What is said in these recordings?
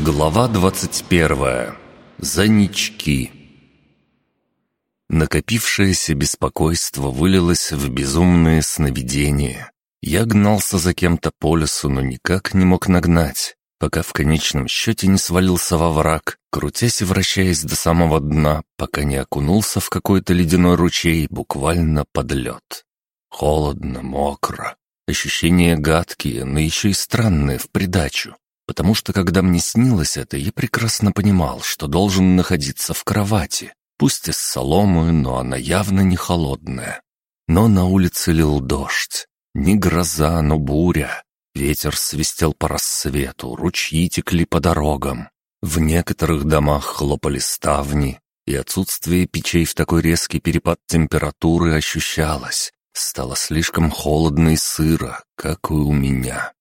Глава 21. Занички. Накопившееся беспокойство вылилось в безумные сновидения. Я гнался за кем-то по лесу, но никак не мог нагнать, пока в конечном счете не свалился во враг, крутясь и вращаясь до самого дна, пока не окунулся в какой-то ледяной ручей буквально под лед. Холодно, мокро. Ощущения гадкие, но еще и странные в придачу. Потому что, когда мне снилось это, я прекрасно понимал, что должен находиться в кровати. Пусть из соломы, но она явно не холодная. Но на улице лил дождь. Не гроза, но буря. Ветер свистел по рассвету, ручьи текли по дорогам. В некоторых домах хлопали ставни, и отсутствие печей в такой резкий перепад температуры ощущалось. Стало слишком холодно и сыро, как и у меня.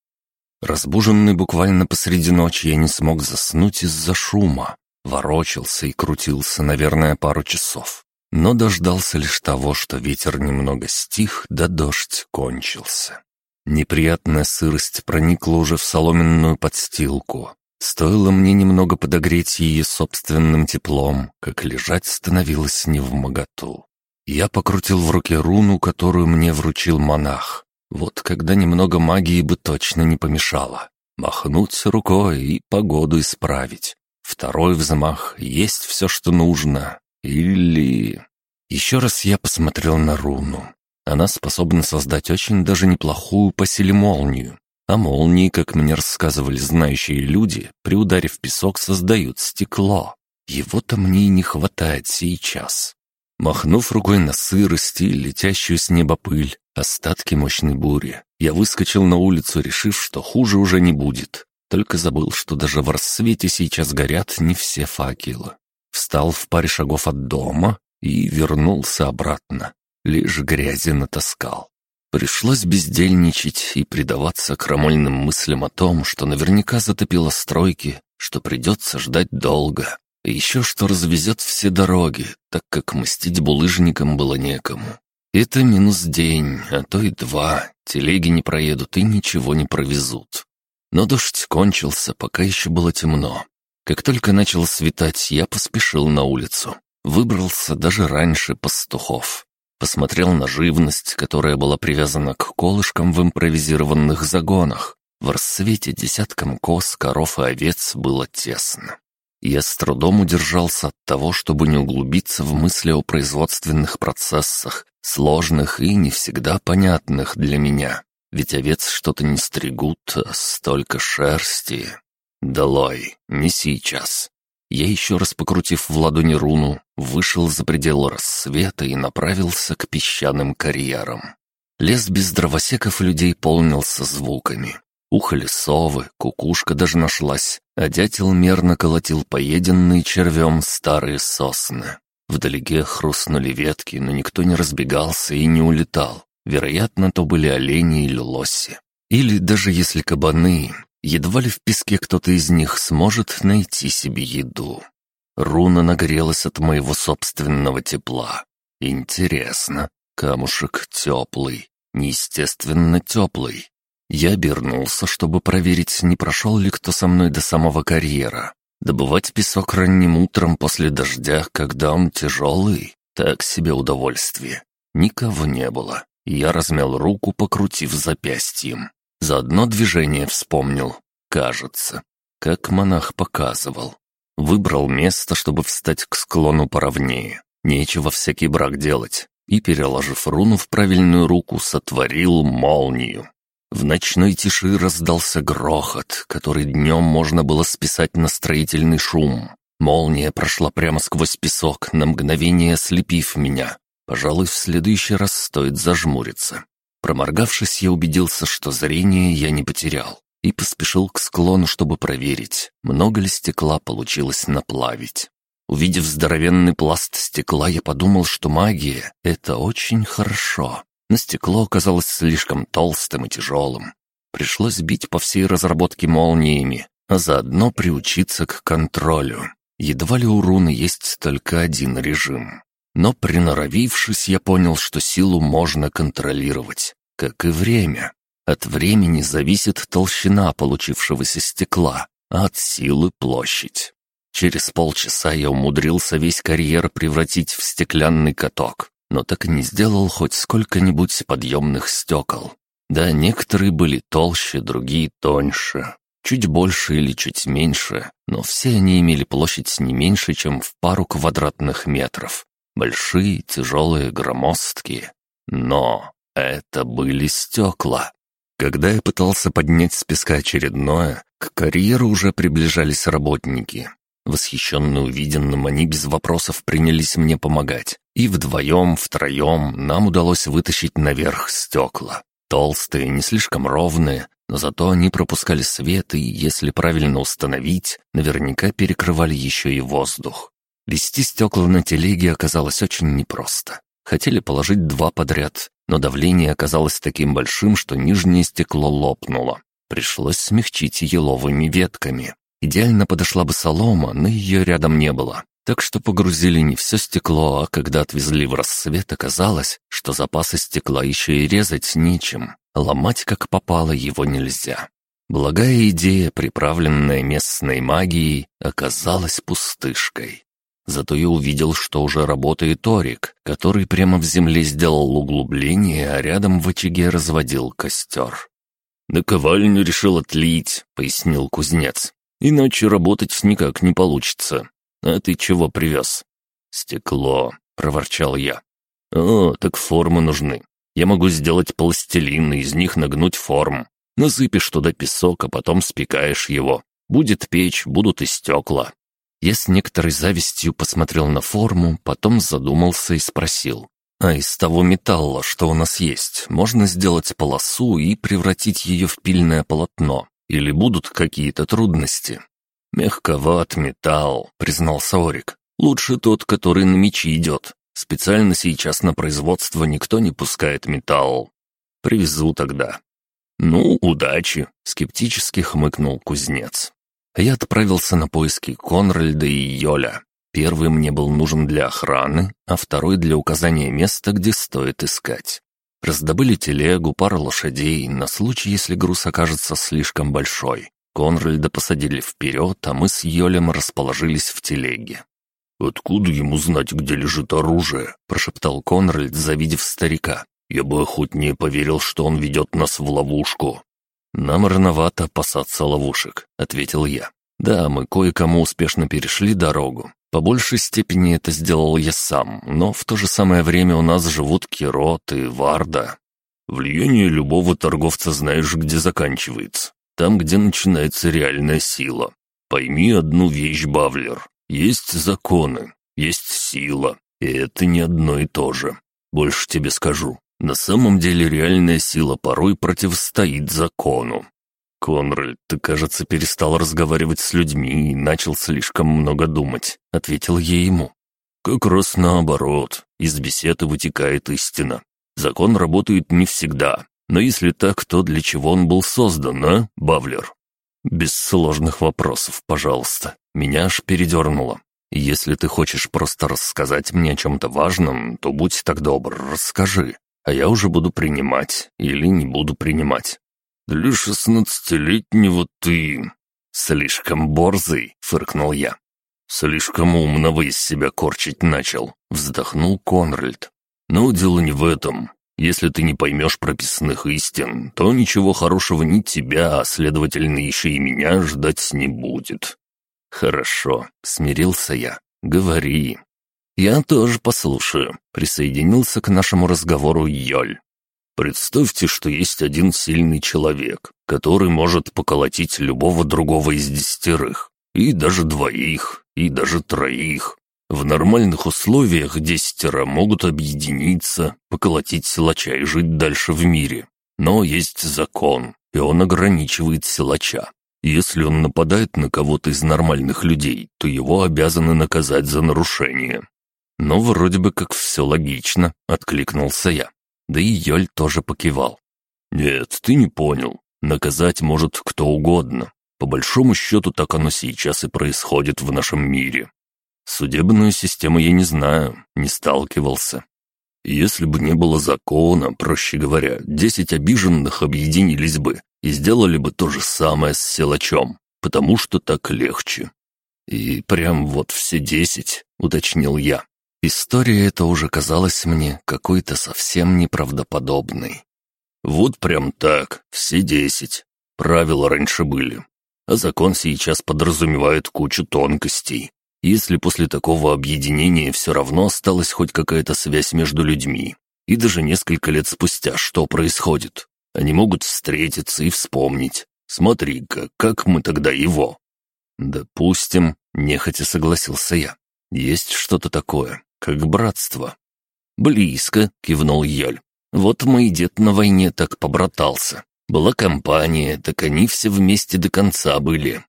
Разбуженный буквально посреди ночи, я не смог заснуть из-за шума. Ворочался и крутился, наверное, пару часов. Но дождался лишь того, что ветер немного стих, да дождь кончился. Неприятная сырость проникла уже в соломенную подстилку. Стоило мне немного подогреть ее собственным теплом, как лежать становилось невмоготу. Я покрутил в руке руну, которую мне вручил монах, вот когда немного магии бы точно не помешало. Махнуть рукой и погоду исправить. Второй взмах — есть все, что нужно. Или... Еще раз я посмотрел на руну. Она способна создать очень даже неплохую по силе молнию. А молнии, как мне рассказывали знающие люди, при ударе в песок создают стекло. Его-то мне и не хватает сейчас. Махнув рукой на сырость и летящую с неба пыль, остатки мощной бури, я выскочил на улицу, решив, что хуже уже не будет. Только забыл, что даже в рассвете сейчас горят не все факелы. Встал в паре шагов от дома и вернулся обратно. Лишь грязи натаскал. Пришлось бездельничать и предаваться крамольным мыслям о том, что наверняка затопило стройки, что придется ждать долго, еще что развезет все дороги, так как мстить булыжникам было некому. Это минус день, а то и два. Телеги не проедут и ничего не провезут. Но дождь кончился, пока еще было темно. Как только начало светать, я поспешил на улицу. Выбрался даже раньше пастухов. Посмотрел на живность, которая была привязана к колышкам в импровизированных загонах. В рассвете десяткам коз, коров и овец было тесно. Я с трудом удержался от того, чтобы не углубиться в мысли о производственных процессах, сложных и не всегда понятных для меня. Ведь овец что-то не стригут, а столько шерсти. Долой, не сейчас. Я еще раз покрутив в ладони руну, вышел за пределы рассвета и направился к песчаным карьерам. Лес без дровосеков людей полнился звуками. Ухали совы, кукушка даже нашлась, а дятел мерно колотил поеденные червем старые сосны. Вдалеке хрустнули ветки, но никто не разбегался и не улетал. Вероятно, то были олени или лоси. Или даже если кабаны, едва ли в песке кто-то из них сможет найти себе еду. Руна нагрелась от моего собственного тепла. Интересно, камушек теплый, неестественно теплый. Я обернулся, чтобы проверить, не прошел ли кто со мной до самого карьера. Добывать песок ранним утром после дождя, когда он тяжелый, так себе удовольствие. Никого не было. Я размял руку, покрутив запястьем. Заодно движение вспомнил. Кажется, как монах показывал. Выбрал место, чтобы встать к склону поровнее. Нечего всякий брак делать. И, переложив руну в правильную руку, сотворил молнию. В ночной тиши раздался грохот, который днем можно было списать на строительный шум. Молния прошла прямо сквозь песок, на мгновение ослепив меня. Пожалуй, в следующий раз стоит зажмуриться. Проморгавшись, я убедился, что зрение я не потерял, и поспешил к склону, чтобы проверить, много ли стекла получилось наплавить. Увидев здоровенный пласт стекла, я подумал, что магия — это очень хорошо но стекло оказалось слишком толстым и тяжелым. Пришлось бить по всей разработке молниями, а заодно приучиться к контролю. Едва ли у руны есть только один режим. Но приноровившись, я понял, что силу можно контролировать, как и время. От времени зависит толщина получившегося стекла, а от силы площадь. Через полчаса я умудрился весь карьер превратить в стеклянный каток, но так и не сделал хоть сколько-нибудь подъемных стекол. Да, некоторые были толще, другие тоньше, чуть больше или чуть меньше, но все они имели площадь не меньше, чем в пару квадратных метров. Большие, тяжелые, громоздкие. Но это были стекла. Когда я пытался поднять с песка очередное, к карьеру уже приближались работники. Восхищенные увиденным, они без вопросов принялись мне помогать. И вдвоем, втроем нам удалось вытащить наверх стекла. Толстые, не слишком ровные, но зато они пропускали свет и, если правильно установить, наверняка перекрывали еще и воздух. Вести стекла на телеге оказалось очень непросто. Хотели положить два подряд, но давление оказалось таким большим, что нижнее стекло лопнуло. Пришлось смягчить еловыми ветками. Идеально подошла бы солома, но ее рядом не было. Так что погрузили не все стекло, а когда отвезли в рассвет, оказалось, что запасы стекла еще и резать нечем. Ломать как попало его нельзя. Благая идея, приправленная местной магией, оказалась пустышкой. Зато я увидел, что уже работает Орик, который прямо в земле сделал углубление, а рядом в очаге разводил костер. «Наковальню решил отлить», — пояснил кузнец. Иначе работать никак не получится. А ты чего привез?» «Стекло», — проворчал я. «О, так формы нужны. Я могу сделать пластилин и из них нагнуть форм. Насыпешь туда песок, а потом спекаешь его. Будет печь, будут и стекла». Я с некоторой завистью посмотрел на форму, потом задумался и спросил. «А из того металла, что у нас есть, можно сделать полосу и превратить ее в пильное полотно? Или будут какие-то трудности?» «Мягковат металл», — признался Орик. «Лучше тот, который на мечи идет. Специально сейчас на производство никто не пускает металл. Привезу тогда». «Ну, удачи», — скептически хмыкнул кузнец. Я отправился на поиски Конральда и Йоля. Первый мне был нужен для охраны, а второй для указания места, где стоит искать. Раздобыли телегу, пару лошадей, на случай, если груз окажется слишком большой. Конральда посадили вперед, а мы с Йолем расположились в телеге. «Откуда ему знать, где лежит оружие?» – прошептал Конральд, завидев старика. «Я бы охотнее поверил, что он ведет нас в ловушку». «Нам рановато опасаться ловушек», — ответил я. «Да, мы кое-кому успешно перешли дорогу, по большей степени это сделал я сам, но в то же самое время у нас живут Кирот и Варда. Влияние любого торговца знаешь, где заканчивается. Там, где начинается реальная сила. Пойми одну вещь, Бавлер. Есть законы, есть сила, и это не одно и то же. Больше тебе скажу. На самом деле реальная сила порой противостоит закону. «Конральд, ты, кажется, перестал разговаривать с людьми и начал слишком много думать», — ответил я ему. «Как раз наоборот. Из беседы вытекает истина. Закон работает не всегда. Но если так, то для чего он был создан, а, Бавлер?» «Без сложных вопросов, пожалуйста. Меня аж передернуло. Если ты хочешь просто рассказать мне о чем-то важном, то будь так добр, расскажи, а я уже буду принимать или не буду принимать. «Для шестнадцатилетнего ты...» «Слишком борзый», — фыркнул я. «Слишком умного из себя корчить начал», — вздохнул Конральд. «Но дело не в этом. Если ты не поймешь прописных истин, то ничего хорошего ни тебя, а следовательно еще и меня ждать не будет». «Хорошо», — смирился я. «Говори». «Я тоже послушаю», — присоединился к нашему разговору Йоль. Представьте, что есть один сильный человек, который может поколотить любого другого из десятерых, и даже двоих, и даже троих. В нормальных условиях десятеро могут объединиться, поколотить силача и жить дальше в мире. Но есть закон, и он ограничивает силача. Если он нападает на кого-то из нормальных людей, то его обязаны наказать за нарушение. Но вроде бы как все логично, откликнулся я. Да и Йоль тоже покивал. «Нет, ты не понял. Наказать может кто угодно. По большому счету так оно сейчас и происходит в нашем мире. Судебную систему я не знаю, не сталкивался. Если бы не было закона, проще говоря, десять обиженных объединились бы и сделали бы то же самое с силачом. потому что так легче». «И прям вот все десять», — уточнил я. История эта уже казалась мне какой-то совсем неправдоподобной. «Вот прям так, все десять. Правила раньше были. А закон сейчас подразумевает кучу тонкостей. Если после такого объединения все равно осталась хоть какая-то связь между людьми, и даже несколько лет спустя что происходит? Они могут встретиться и вспомнить. Смотри-ка, как мы тогда его?» «Допустим», — нехотя согласился я. «Есть что-то такое, как братство». «Близко», — кивнул Йоль. «Вот мой дед на войне так побратался. Была компания, так они все вместе до конца были».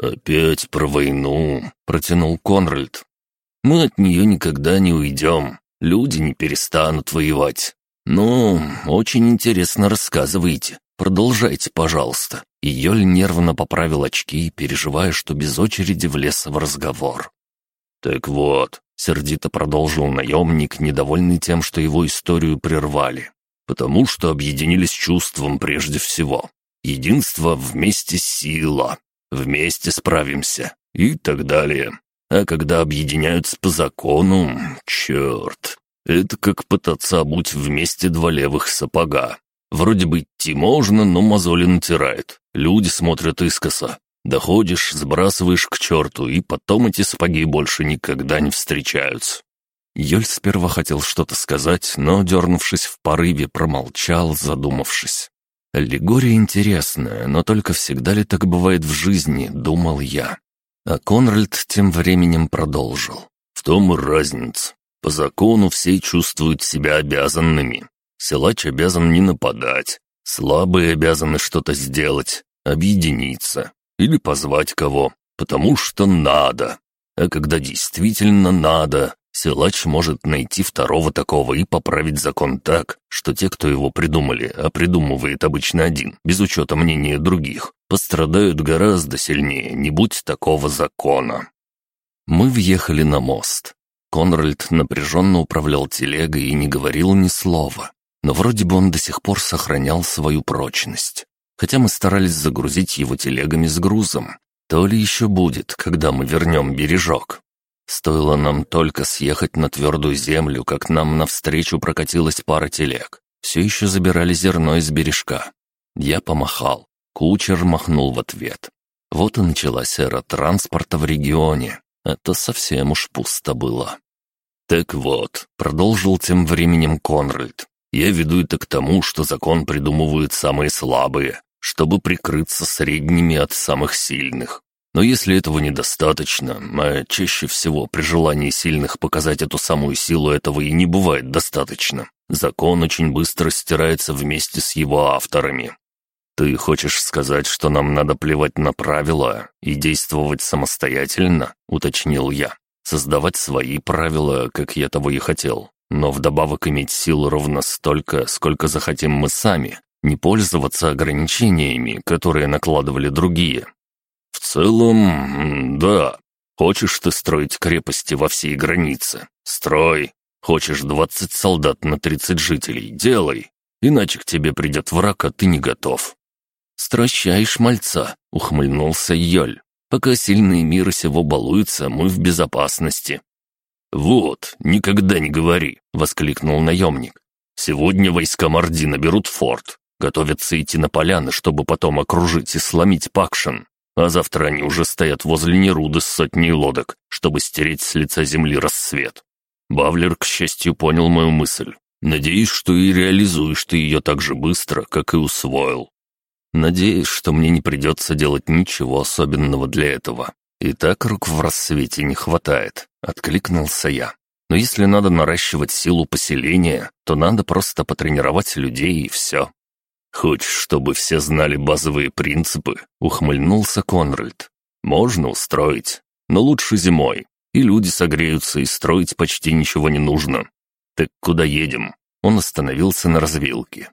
«Опять про войну», — протянул Конральд. «Мы от нее никогда не уйдем. Люди не перестанут воевать. Ну, очень интересно рассказывайте. Продолжайте, пожалуйста». И Йоль нервно поправил очки, переживая, что без очереди влез в разговор. «Так вот», — сердито продолжил наемник, недовольный тем, что его историю прервали. «Потому что объединились чувством прежде всего. Единство вместе сила. Вместе справимся. И так далее. А когда объединяются по закону, черт, это как пытаться обуть вместе два левых сапога. Вроде бы идти можно, но мозоли натирает. Люди смотрят искоса. Доходишь, сбрасываешь к черту, и потом эти сапоги больше никогда не встречаются. Йоль сперва хотел что-то сказать, но, дернувшись в порыве, промолчал, задумавшись. Аллегория интересная, но только всегда ли так бывает в жизни, думал я. А Конральд тем временем продолжил. «В том и разница. По закону все чувствуют себя обязанными. Силач обязан не нападать. Слабые обязаны что-то сделать, объединиться или позвать кого, потому что надо. А когда действительно надо, Силач может найти второго такого и поправить закон так, что те, кто его придумали, а придумывает обычно один, без учета мнения других, пострадают гораздо сильнее, не будь такого закона. Мы въехали на мост. Конральд напряженно управлял телегой и не говорил ни слова, но вроде бы он до сих пор сохранял свою прочность. Хотя мы старались загрузить его телегами с грузом. То ли еще будет, когда мы вернем бережок. Стоило нам только съехать на твердую землю, как нам навстречу прокатилась пара телег. Все еще забирали зерно из бережка. Я помахал. Кучер махнул в ответ. Вот и началась эра транспорта в регионе. Это совсем уж пусто было. «Так вот», — продолжил тем временем Конральд, «я веду это к тому, что закон придумывают самые слабые, чтобы прикрыться средними от самых сильных. Но если этого недостаточно, а чаще всего при желании сильных показать эту самую силу этого и не бывает достаточно, закон очень быстро стирается вместе с его авторами. Ты хочешь сказать, что нам надо плевать на правила и действовать самостоятельно, уточнил я. Создавать свои правила, как я того и хотел, но вдобавок иметь силу ровно столько, сколько захотим мы сами, не пользоваться ограничениями, которые накладывали другие, «В целом, да. Хочешь ты строить крепости во всей границе? Строй. Хочешь двадцать солдат на тридцать жителей? Делай. Иначе к тебе придет враг, а ты не готов». «Стращаешь мальца», — ухмыльнулся Йоль. «Пока сильные мира сего балуются, мы в безопасности». «Вот, никогда не говори», — воскликнул наемник. «Сегодня войска Мордина берут форт, готовятся идти на поляны, чтобы потом окружить и сломить Пакшин. А завтра они уже стоят возле Неруды с сотней лодок, чтобы стереть с лица земли рассвет. Бавлер, к счастью, понял мою мысль. Надеюсь, что и реализуешь ты ее так же быстро, как и усвоил. Надеюсь, что мне не придется делать ничего особенного для этого. И так рук в рассвете не хватает, откликнулся я. Но если надо наращивать силу поселения, то надо просто потренировать людей и все. «Хочешь, чтобы все знали базовые принципы?» — ухмыльнулся Конральд. «Можно устроить, но лучше зимой, и люди согреются, и строить почти ничего не нужно. Так куда едем?» Он остановился на развилке.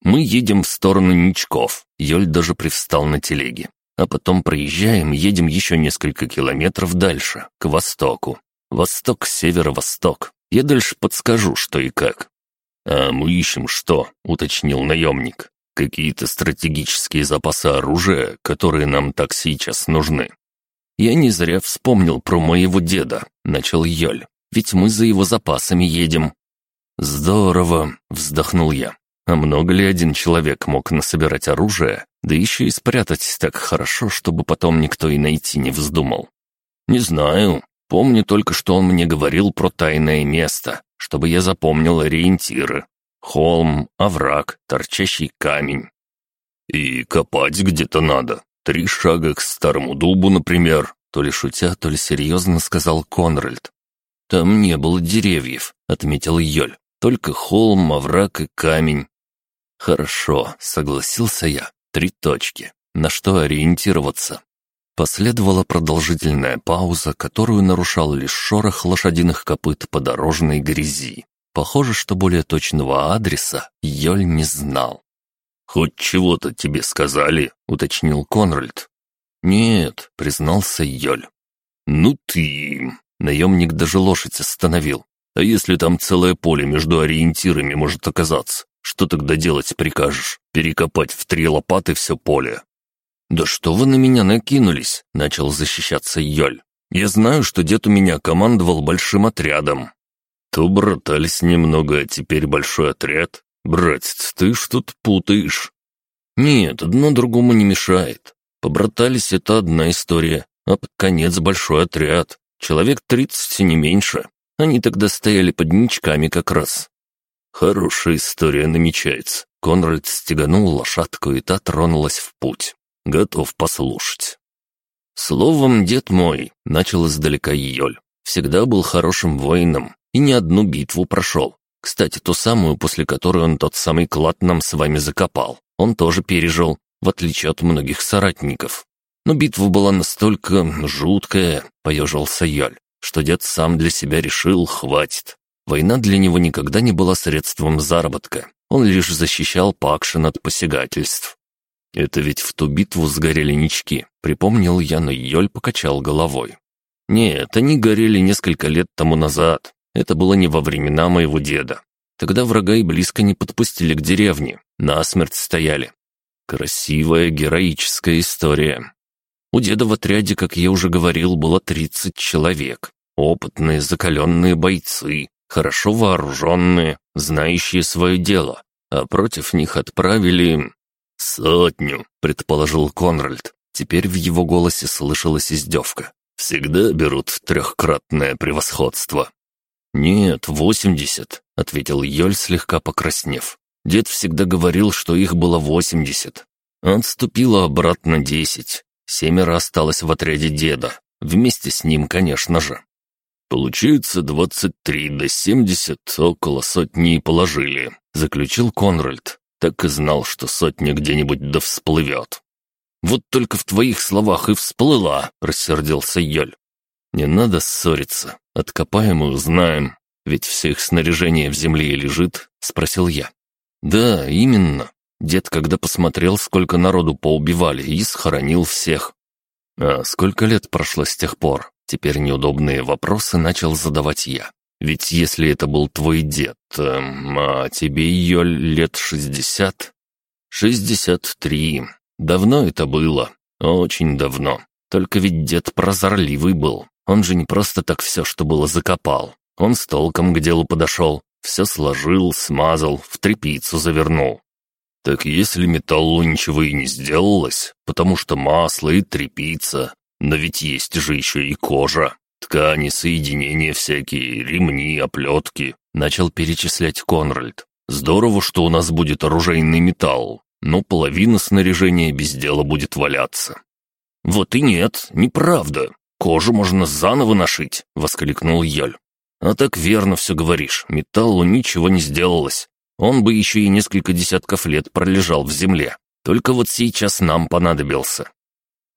«Мы едем в сторону Ничков», — Йоль даже привстал на телеге. «А потом проезжаем и едем еще несколько километров дальше, к востоку. Восток, северо-восток. Я дальше подскажу, что и как». «А мы ищем что?» — уточнил наемник. Какие-то стратегические запасы оружия, которые нам так сейчас нужны. Я не зря вспомнил про моего деда, начал Йоль. Ведь мы за его запасами едем. Здорово, вздохнул я. А много ли один человек мог насобирать оружие, да еще и спрятать так хорошо, чтобы потом никто и найти не вздумал? Не знаю. Помню только, что он мне говорил про тайное место, чтобы я запомнил ориентиры. Холм, овраг, торчащий камень. И копать где-то надо. Три шага к старому дубу, например. То ли шутя, то ли серьезно сказал Конральд. Там не было деревьев, отметил Йоль. Только холм, овраг и камень. Хорошо, согласился я. Три точки. На что ориентироваться? Последовала продолжительная пауза, которую нарушал лишь шорох лошадиных копыт по дорожной грязи. Похоже, что более точного адреса Йоль не знал. «Хоть чего-то тебе сказали», — уточнил Конральд. «Нет», — признался Йоль. «Ну ты...» — наемник даже лошадь остановил. «А если там целое поле между ориентирами может оказаться? Что тогда делать прикажешь? Перекопать в три лопаты все поле?» «Да что вы на меня накинулись?» — начал защищаться Йоль. «Я знаю, что дед у меня командовал большим отрядом. То братались немного, а теперь большой отряд. Братец, ты что-то путаешь. Нет, одно другому не мешает. Побратались — это одна история, а под конец большой отряд. Человек тридцать и не меньше. Они тогда стояли под ничками как раз. Хорошая история намечается. Конрад стеганул лошадку, и та тронулась в путь. Готов послушать. Словом, дед мой, начал издалека Йоль, всегда был хорошим воином, и не одну битву прошел. Кстати, ту самую, после которой он тот самый клад нам с вами закопал, он тоже пережил, в отличие от многих соратников. Но битва была настолько жуткая, поежился Яль, что дед сам для себя решил, хватит. Война для него никогда не была средством заработка, он лишь защищал Пакшин от посягательств. Это ведь в ту битву сгорели нички, припомнил я, но Йоль покачал головой. Нет, они горели несколько лет тому назад, это было не во времена моего деда. Тогда врага и близко не подпустили к деревне, насмерть стояли. Красивая, героическая история. У деда в отряде, как я уже говорил, было 30 человек. Опытные, закаленные бойцы, хорошо вооруженные, знающие свое дело. А против них отправили... «Сотню», — предположил Конральд. Теперь в его голосе слышалась издевка. «Всегда берут трехкратное превосходство». «Нет, восемьдесят», — ответил Йоль, слегка покраснев. «Дед всегда говорил, что их было восемьдесят. Отступило обратно десять. Семеро осталось в отряде деда. Вместе с ним, конечно же. «Получается, двадцать три до семьдесят, около сотни положили», — заключил Конральд. Так и знал, что сотня где-нибудь да всплывет. «Вот только в твоих словах и всплыла», — рассердился Йоль. «Не надо ссориться. Откопаем и узнаем. Ведь все их снаряжение в земле лежит?» — спросил я. «Да, именно. Дед, когда посмотрел, сколько народу поубивали, и схоронил всех. А сколько лет прошло с тех пор? Теперь неудобные вопросы начал задавать я. Ведь если это был твой дед, эм, а тебе ее лет шестьдесят? Шестьдесят три. Давно это было. Очень давно. Только ведь дед прозорливый был. Он же не просто так все, что было, закопал. Он с толком к делу подошел, все сложил, смазал, в тряпицу завернул. Так если металлу ничего и не сделалось, потому что масло и тряпица, но ведь есть же еще и кожа, ткани, соединения всякие, ремни, оплетки, начал перечислять Конральд. Здорово, что у нас будет оружейный металл, но половина снаряжения без дела будет валяться. «Вот и нет, неправда. Кожу можно заново нашить», — воскликнул Йоль. «А так верно все говоришь. Металлу ничего не сделалось. Он бы еще и несколько десятков лет пролежал в земле. Только вот сейчас нам понадобился».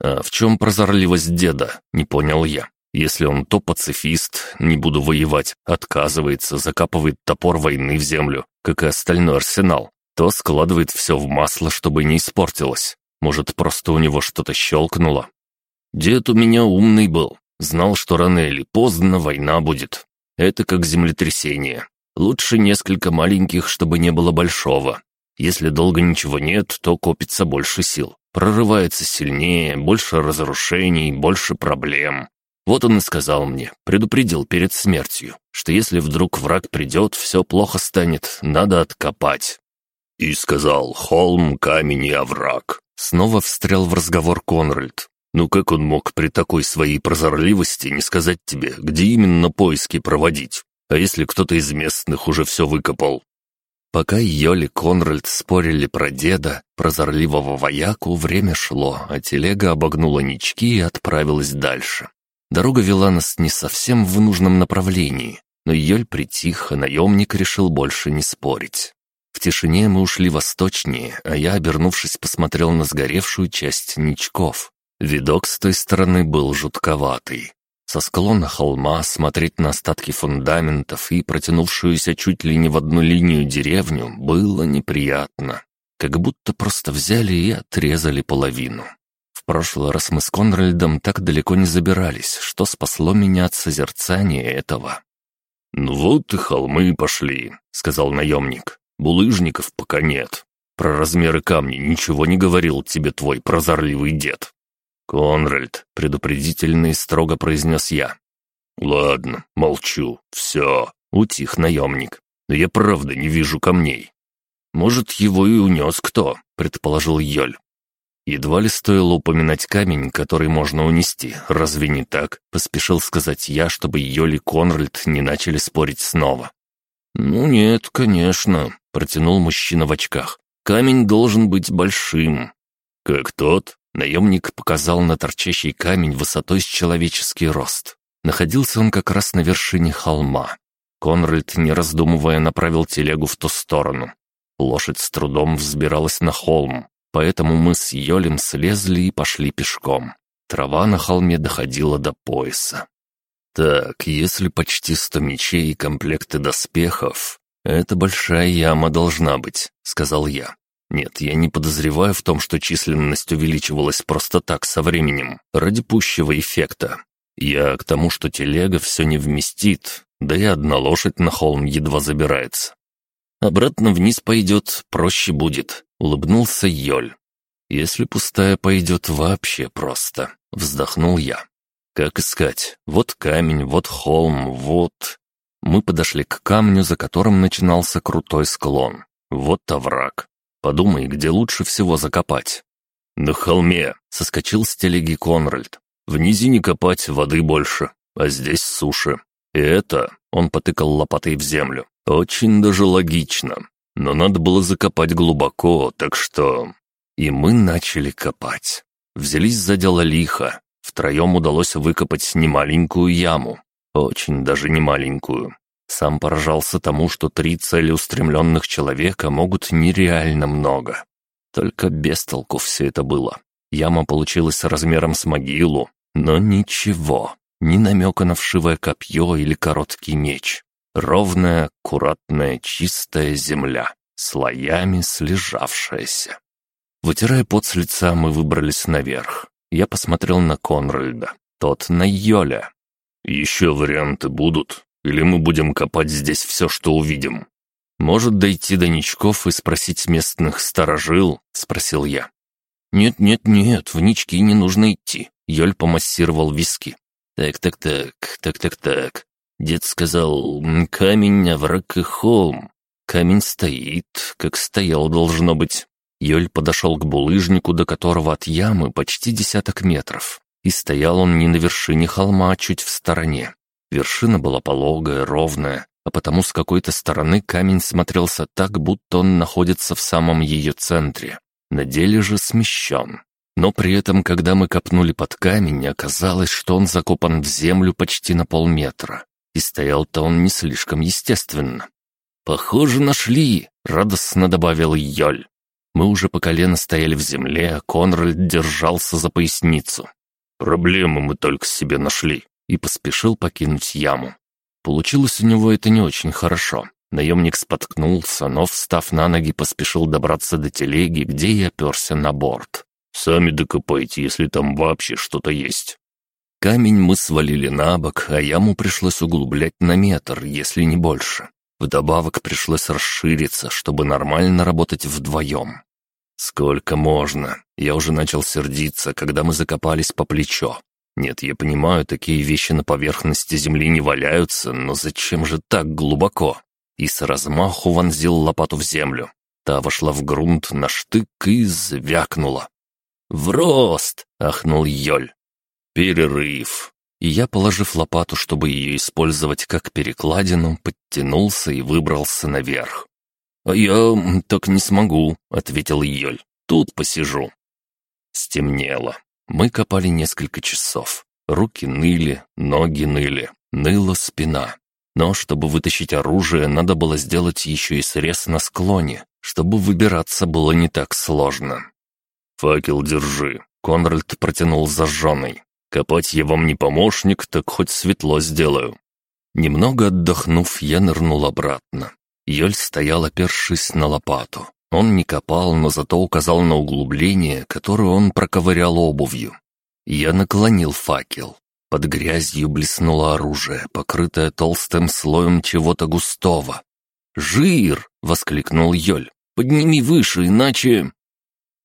«А в чем прозорливость деда?» — не понял я. «Если он то пацифист, не буду воевать, отказывается, закапывает топор войны в землю, как и остальной арсенал, то складывает все в масло, чтобы не испортилось. Может, просто у него что-то щелкнуло? Дед у меня умный был. Знал, что рано или поздно война будет. Это как землетрясение. Лучше несколько маленьких, чтобы не было большого. Если долго ничего нет, то копится больше сил. Прорывается сильнее, больше разрушений, больше проблем. Вот он и сказал мне, предупредил перед смертью, что если вдруг враг придет, все плохо станет, надо откопать. И сказал «Холм, камень и овраг». Снова встрял в разговор Конральд. Ну как он мог при такой своей прозорливости не сказать тебе, где именно поиски проводить? А если кто-то из местных уже все выкопал? Пока Йоли Конральд спорили про деда, прозорливого вояку, время шло, а телега обогнула нички и отправилась дальше. Дорога вела нас не совсем в нужном направлении, но Йоль притих, а наемник решил больше не спорить. В тишине мы ушли восточнее, а я, обернувшись, посмотрел на сгоревшую часть ничков. Видок с той стороны был жутковатый. Со склона холма смотреть на остатки фундаментов и протянувшуюся чуть ли не в одну линию деревню было неприятно. Как будто просто взяли и отрезали половину. Прошлый раз мы с Конральдом так далеко не забирались, что спасло меня от созерцания этого. «Ну вот и холмы пошли», — сказал наемник. «Булыжников пока нет. Про размеры камней ничего не говорил тебе твой прозорливый дед». «Конральд», — предупредительно и строго произнес я. «Ладно, молчу, все», — утих наемник. «Но я правда не вижу камней». «Может, его и унес кто», — предположил Йоль. Едва ли стоило упоминать камень, который можно унести, разве не так? Поспешил сказать я, чтобы Йоли Конральд не начали спорить снова. «Ну нет, конечно», — протянул мужчина в очках. «Камень должен быть большим». «Как тот?» — наемник показал на торчащий камень высотой с человеческий рост. Находился он как раз на вершине холма. Конральд, не раздумывая, направил телегу в ту сторону. Лошадь с трудом взбиралась на холм, Поэтому мы с Йолем слезли и пошли пешком. Трава на холме доходила до пояса. Так, если почти сто мечей и комплекты доспехов, это большая яма должна быть, сказал я. Нет, я не подозреваю в том, что численность увеличивалась просто так со временем, ради пущего эффекта. Я к тому, что телега все не вместит, да и одна лошадь на холм едва забирается. Обратно вниз пойдет, проще будет», — улыбнулся Йоль. «Если пустая пойдет вообще просто», — вздохнул я. «Как искать? Вот камень, вот холм, вот...» Мы подошли к камню, за которым начинался крутой склон. Вот овраг. Подумай, где лучше всего закопать. «На холме», — соскочил с телеги Конральд. «В низине копать воды больше, а здесь суши. И это...» — он потыкал лопатой в землю. Очень даже логично. Но надо было закопать глубоко, так что... И мы начали копать. Взялись за дело лихо. Втроем удалось выкопать немаленькую яму. Очень даже немаленькую. Сам поражался тому, что три целеустремленных человека могут нереально много. Только без толку все это было. Яма получилась размером с могилу, но ничего, ни намека на вшивое копье или короткий меч. Ровная, аккуратная, чистая земля, слоями слежавшаяся. Вытирая пот с лица, мы выбрались наверх. Я посмотрел на Конральда, тот на Йоля. «Еще варианты будут? Или мы будем копать здесь все, что увидим?» «Может, дойти до Ничков и спросить местных сторожил?» — спросил я. «Нет-нет-нет, в Нички не нужно идти», — Йоль помассировал виски. «Так-так-так, так-так-так. Дед сказал, камень, овраг и холм. Камень стоит, как стоял должно быть. Йоль подошел к булыжнику, до которого от ямы почти десяток метров. И стоял он не на вершине холма, а чуть в стороне. Вершина была пологая, ровная, а потому с какой-то стороны камень смотрелся так, будто он находится в самом ее центре. На деле же смещен. Но при этом, когда мы копнули под камень, оказалось, что он закопан в землю почти на полметра. И стоял-то он не слишком естественно. «Похоже, нашли!» — радостно добавил Йоль. Мы уже по колено стояли в земле, а Конрад держался за поясницу. «Проблемы мы только себе нашли», и поспешил покинуть яму. Получилось у него это не очень хорошо. Наемник споткнулся, но, встав на ноги, поспешил добраться до телеги, где и оперся на борт. «Сами докопайте, если там вообще что-то есть». Камень мы свалили на бок, а яму пришлось углублять на метр, если не больше. Вдобавок пришлось расшириться, чтобы нормально работать вдвоем. Сколько можно? Я уже начал сердиться, когда мы закопались по плечо. Нет, я понимаю, такие вещи на поверхности земли не валяются, но зачем же так глубоко? И с размаху вонзил лопату в землю. Та вошла в грунт на штык и звякнула. «В рост!» — ахнул Йоль. «Перерыв!» И я, положив лопату, чтобы ее использовать как перекладину, подтянулся и выбрался наверх. «А я так не смогу», — ответил Йоль. «Тут посижу». Стемнело. Мы копали несколько часов. Руки ныли, ноги ныли, ныла спина. Но чтобы вытащить оружие, надо было сделать еще и срез на склоне, чтобы выбираться было не так сложно. «Факел держи», — Конральд протянул зажженный. «Копать я вам не помощник, так хоть светло сделаю». Немного отдохнув, я нырнул обратно. Йоль стоял, опершись на лопату. Он не копал, но зато указал на углубление, которое он проковырял обувью. Я наклонил факел. Под грязью блеснуло оружие, покрытое толстым слоем чего-то густого. «Жир!» — воскликнул Йоль. «Подними выше, иначе...»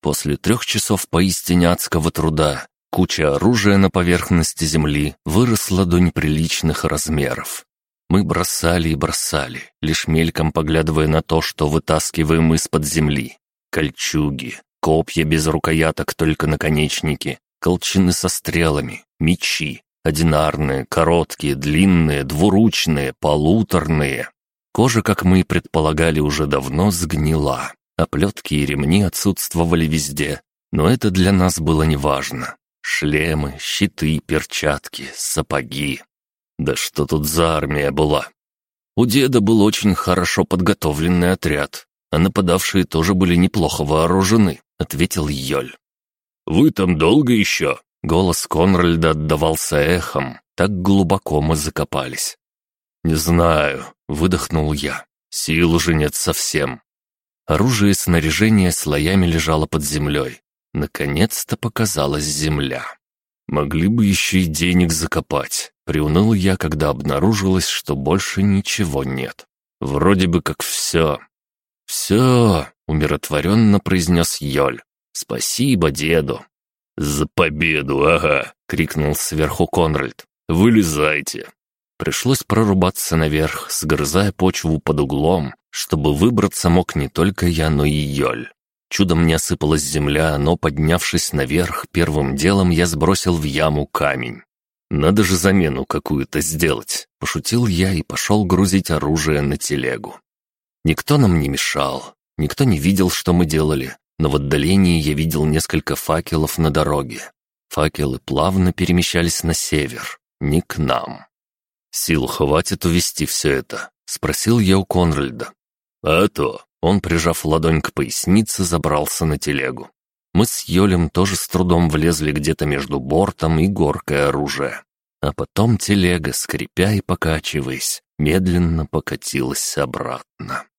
После трех часов поистине адского труда куча оружия на поверхности земли выросла до неприличных размеров. Мы бросали и бросали, лишь мельком поглядывая на то, что вытаскиваем из-под земли. Кольчуги, копья без рукояток, только наконечники, колчаны со стрелами, мечи, одинарные, короткие, длинные, двуручные, полуторные. Кожа, как мы и предполагали, уже давно сгнила, а плетки и ремни отсутствовали везде, но это для нас было неважно. Шлемы, щиты, перчатки, сапоги. Да что тут за армия была? У деда был очень хорошо подготовленный отряд, а нападавшие тоже были неплохо вооружены, ответил Йоль. «Вы там долго еще?» Голос Конральда отдавался эхом, так глубоко мы закопались. «Не знаю», — выдохнул я. «Сил уже нет совсем». Оружие и снаряжение слоями лежало под землей. Наконец-то показалась земля. Могли бы еще и денег закопать. Приуныл я, когда обнаружилось, что больше ничего нет. Вроде бы как все. «Все», — умиротворенно произнес Йоль. «Спасибо деду». «За победу, ага!» — крикнул сверху Конральд. «Вылезайте!» Пришлось прорубаться наверх, сгрызая почву под углом, чтобы выбраться мог не только я, но и Йоль. Чудом не осыпалась земля, но, поднявшись наверх, первым делом я сбросил в яму камень. «Надо же замену какую-то сделать», — пошутил я и пошел грузить оружие на телегу. Никто нам не мешал, никто не видел, что мы делали, но в отдалении я видел несколько факелов на дороге. Факелы плавно перемещались на север, не к нам. «Сил хватит увести все это?» — спросил я у Конральда. «А то!» — он, прижав ладонь к пояснице, забрался на телегу. Мы с Йолем тоже с трудом влезли где-то между бортом и горкой оружия. А потом телега, скрипя и покачиваясь, медленно покатилась обратно.